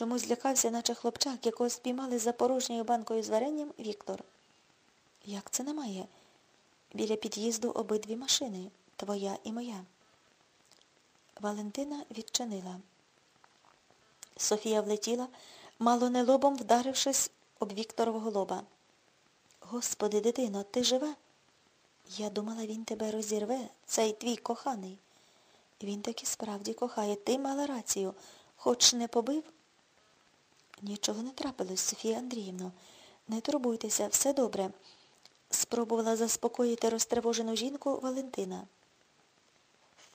Чомусь злякався, наче хлопчак, якого спіймали за порожньою банкою з варенням Віктор. Як це немає? Біля під'їзду обидві машини, твоя і моя. Валентина відчинила. Софія влетіла, мало не лобом вдарившись об Вікторового лоба. Господи, дитино, ти жива? Я думала, він тебе розірве, цей твій коханий. Він таки справді кохає. Ти мала рацію. Хоч не побив? Нічого не трапилось, Софія Андріївно. Не турбуйтеся, все добре. Спробувала заспокоїти розтривожену жінку Валентина.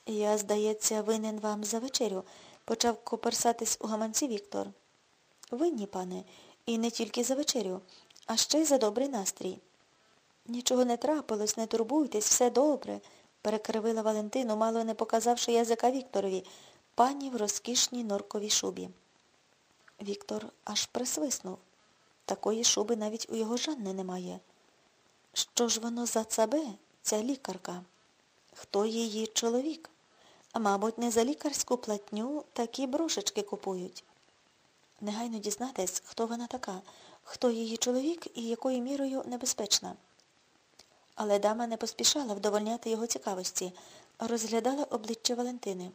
Я, здається, винен вам за вечерю, почав коперсатись у гаманці Віктор. Винні, пане, і не тільки за вечерю, а ще й за добрий настрій. Нічого не трапилось, не турбуйтесь, все добре, перекривила Валентину, мало не показавши язика Вікторові, пані в розкішній норковій шубі. Віктор аж присвиснув. Такої шуби навіть у його Жанни немає. Що ж воно за цабе, ця лікарка? Хто її чоловік? А мабуть, не за лікарську платню такі брошечки купують. Негайно дізнатись, хто вона така, хто її чоловік і якою мірою небезпечна. Але дама не поспішала вдовольняти його цікавості, розглядала обличчя Валентини.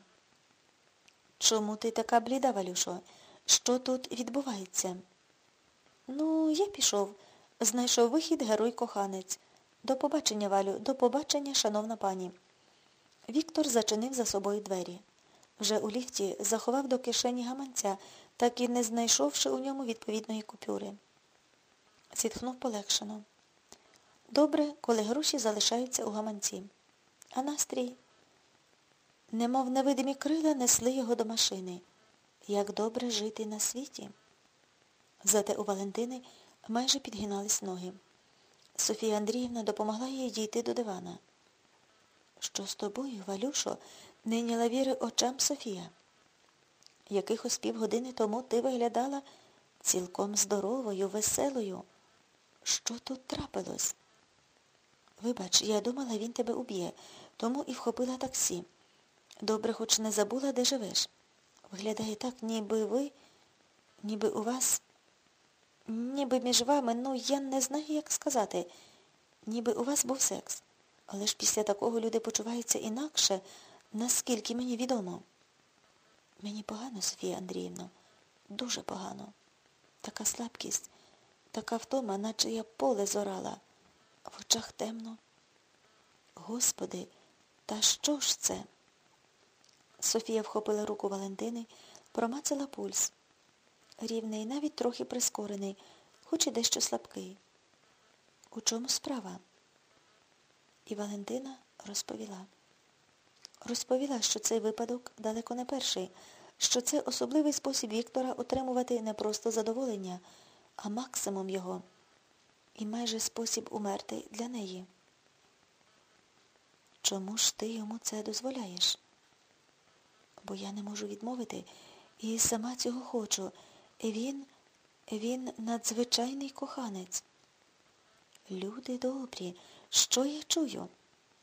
Чому ти така бліда, Валюшо? Що тут відбувається? Ну, я пішов. Знайшов вихід герой-коханець. До побачення, Валю, до побачення, шановна пані. Віктор зачинив за собою двері. Вже у ліфті заховав до кишені гаманця, так і не знайшовши у ньому відповідної купюри. Зітхнув полегшено. Добре, коли гроші залишаються у гаманці. А настрій, немов невидимі крила, несли його до машини. Як добре жити на світі. Зате у Валентини майже підгинались ноги. Софія Андріївна допомогла їй дійти до дивана. Що з тобою, Валюшо, йняла віри очам Софія? Якихось півгодини тому ти виглядала цілком здоровою, веселою. Що тут трапилось? Вибач, я думала, він тебе уб'є, тому і вхопила таксі. Добре, хоч не забула, де живеш. Виглядає так, ніби ви, ніби у вас, ніби між вами, ну, я не знаю, як сказати, ніби у вас був секс. Але ж після такого люди почуваються інакше, наскільки мені відомо. Мені погано, Софія Андріївна, дуже погано. Така слабкість, така втома, наче я поле зорала. В очах темно. Господи, та що ж це? Софія вхопила руку Валентини, промацала пульс. Рівний, навіть трохи прискорений, хоч і дещо слабкий. У чому справа? І Валентина розповіла. Розповіла, що цей випадок далеко не перший, що це особливий спосіб Віктора отримувати не просто задоволення, а максимум його. І майже спосіб умерти для неї. Чому ж ти йому це дозволяєш? Бо я не можу відмовити і сама цього хочу. Він, він надзвичайний коханець. Люди добрі, що я чую?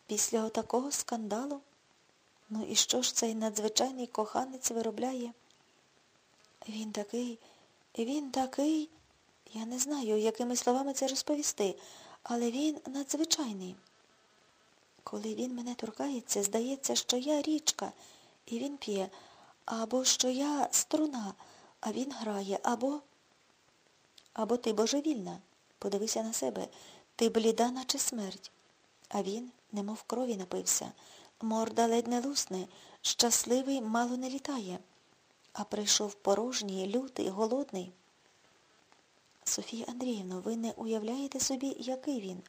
Після отакого скандалу? Ну і що ж цей надзвичайний коханець виробляє? Він такий, він такий, я не знаю, якими словами це розповісти, але він надзвичайний. Коли він мене торкається, здається, що я річка, і він п'є, або що я струна, а він грає, або... Або ти божевільна. Подивися на себе. Ти бліда, наче смерть. А він, немов крові напився. Морда ледь не лусне, щасливий мало не літає. А прийшов порожній, лютий, голодний. Софія Андріївна, ви не уявляєте собі, який він?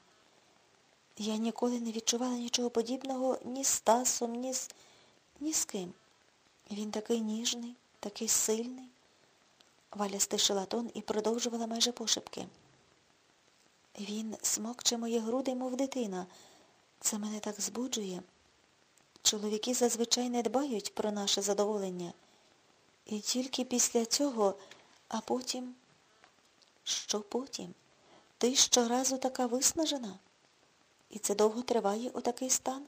Я ніколи не відчувала нічого подібного ні з Тасом, ні з... ні з ким. Він такий ніжний, такий сильний. Валя стишила тон і продовжувала майже пошепки. Він смокче мої груди, мов дитина. Це мене так збуджує. Чоловіки зазвичай не дбають про наше задоволення. І тільки після цього, а потім... Що потім? Ти щоразу така виснажена? І це довго триває отакий стан?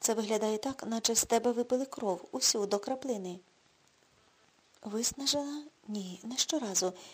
Це виглядає так, наче з тебе випили кров, усю до краплини. Виснажена? Ні, не щоразу.